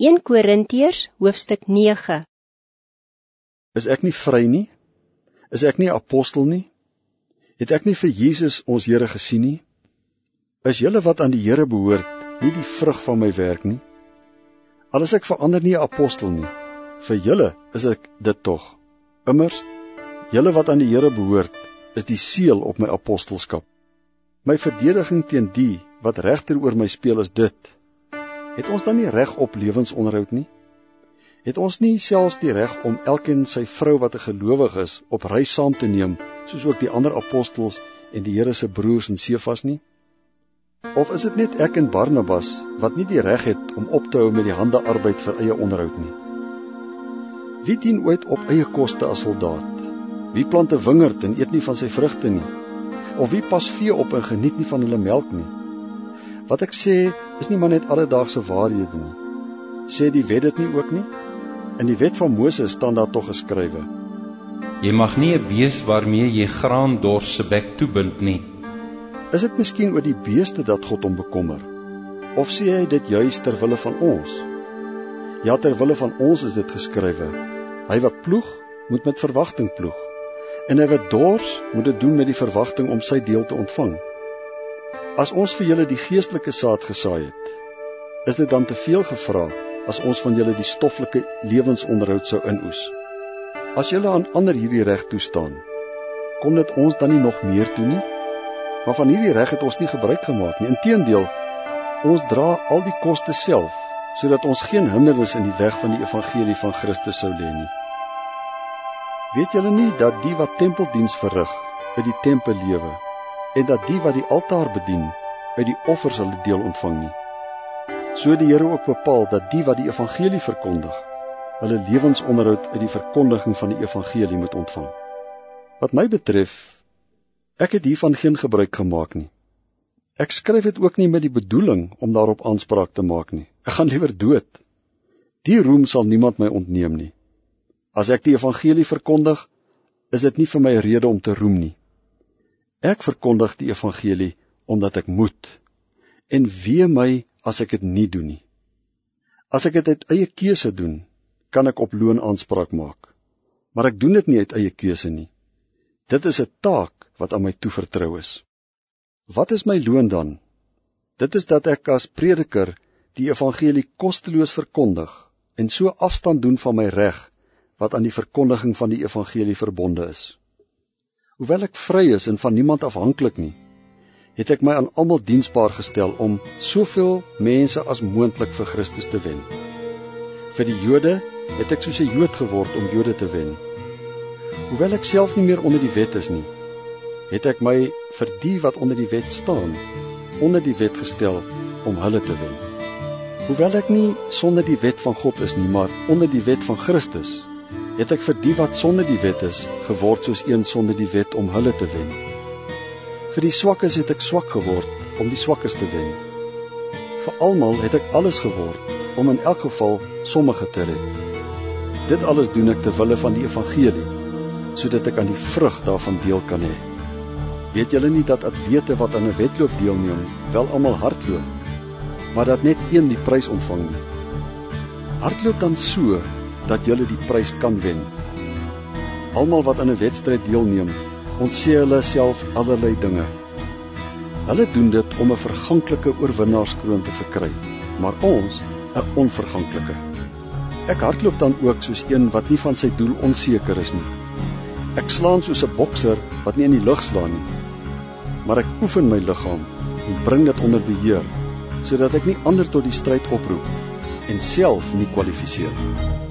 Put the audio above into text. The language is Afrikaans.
1 Korintiërs hoofstuk 9 Is ek nie vry nie? Is ek nie apostel nie? Het ek nie vir Jesus ons Here gesien nie? Is julle wat aan die Here behoort, nie die vrug van my werk nie? Al is ek verander nie 'n apostel nie, vir julle is ek dit tog. Immers, julle wat aan die Here behoort, is die seël op my apostelskap. My verdediging teen die wat regter oor my speel is dit: Het ons dan nie reg op lewensonderhoud nie? Het ons nie selfs die reg om elkeen sy vrou wat 'n gelowige is op reis saam te neem, soos ook die ander apostels en die Here se broers in Sefas nie? Of is dit net ek en Barnabas wat nie die reg het om op te hou met die handearbeid vir eie onderhoud nie? Wie dien ooit op eie koste as soldaat? Wie plant 'n wingerd en eet nie van sy vrugte nie? Of wie pas vee op en geniet nie van hulle melk nie? Wat ek sê is nie maar net alledaagse waarhede nie. Sê die wet dit nie ook nie? In die wet van Moses staan daar tog geskrywe: Jy mag nie 'n bees waarmee jy graan dors se bek toebind nie. Is dit miskien oor die beeste dat God hom bekommer? Of sê hy dit juis ter wille van ons? Ja, ter wille van ons is dit geskrywe. Hy wat ploeg, moet met verwagting ploeg. En hy wat dors, moet dit doen met die verwagting om sy deel te ontvang. As ons vir julle die geestelike saad gesaai het, is dit dan te veel gevra as ons van julle die stoffelike lewensonderhoud sou inoes? As julle aan ander hierdie reg toestaan, kom dit ons dan nie nog meer toe nie? Maar van hierdie reg het ons nie gebruik gemaak nie. Inteendeel, ons dra al die koste self sodat ons geen hindernis in die weg van die evangelie van Christus sou lê nie. Weet julle nie dat die wat tempeldiens verrig, uit die tempel lewe en dat die wat die altaar bedien uit die offers hulle deel ontvang nie. So die Here ook bepaal dat die wat die evangelie verkondig, hulle lewensonderhoud uit die verkondiging van die evangelie moet ontvang. Wat my betref, ek het hiervan geen gebruik gemaak nie. Ek skryf dit ook nie met die bedoeling om daarop aanspraak te maak nie. Ek gaan liewer dood. Die roem sal niemand my ontneem nie. As ek die evangelie verkondig, is dit nie vir my rede om te roem nie. Ek verkondig die evangelie omdat ek moet. En wee my as ek dit nie doen nie. As ek dit uit eie keuse doen, kan ek op loon aanspraak maak. Maar ek doen dit nie uit eie keuse nie. Dit is 'n taak wat aan my toevertrou is. Wat is my loon dan? Dit is dat ek as prediker die evangelie kosteloos verkondig en so afstand doen van my reg wat aan die verkondiging van die evangelie verbonde is. Hoewel ek vry is en van niemand afhanklik nie, het ek my aan almal diensbaar gestel om soveel mense as moontlik vir Christus te wen. Vir die Jode het ek soos 'n Jood geword om Jode te wen. Hoewel ek self nie meer onder die wet is nie, het ek my vir die wat onder die wet staan, onder die wet gestel om hulle te wen. Hoewel ek nie sonder die wet van God is nie, maar onder die wet van Christus, het ek vir die wat sonder die wet is geword soos een sonder die wet om hulle te wen. Vir die swakkes het ek swak geword om die swakkes te wen. Vir almal het ek alles geword om in elk geval sommige te red. Dit alles doen ek ter wille van die evangelie sodat ek aan die vrug daarvan deel kan hê. Weet julle nie dat atlete wat aan 'n wedloop deelneem, wel almal hardloop, maar dat net een die prys ontvang nie? Hardloop dan so dat jy die prys kan wen. Almal wat aan 'n wedstryd deelneem, ontsee hulle self allerlei dinge. Hulle doen dit om 'n verganklike oorwinnaarskroon te verkry, maar ons 'n onverganklike. Ek hardloop dan ook soos een wat nie van sy doel onseker is nie. Ek slaan soos 'n bokser wat nie in die lug slaan nie. Maar ek oefen my liggaam en bring dit onder beheer sodat ek nie ander tot die stryd oproep en self nie kwalifiseer nie.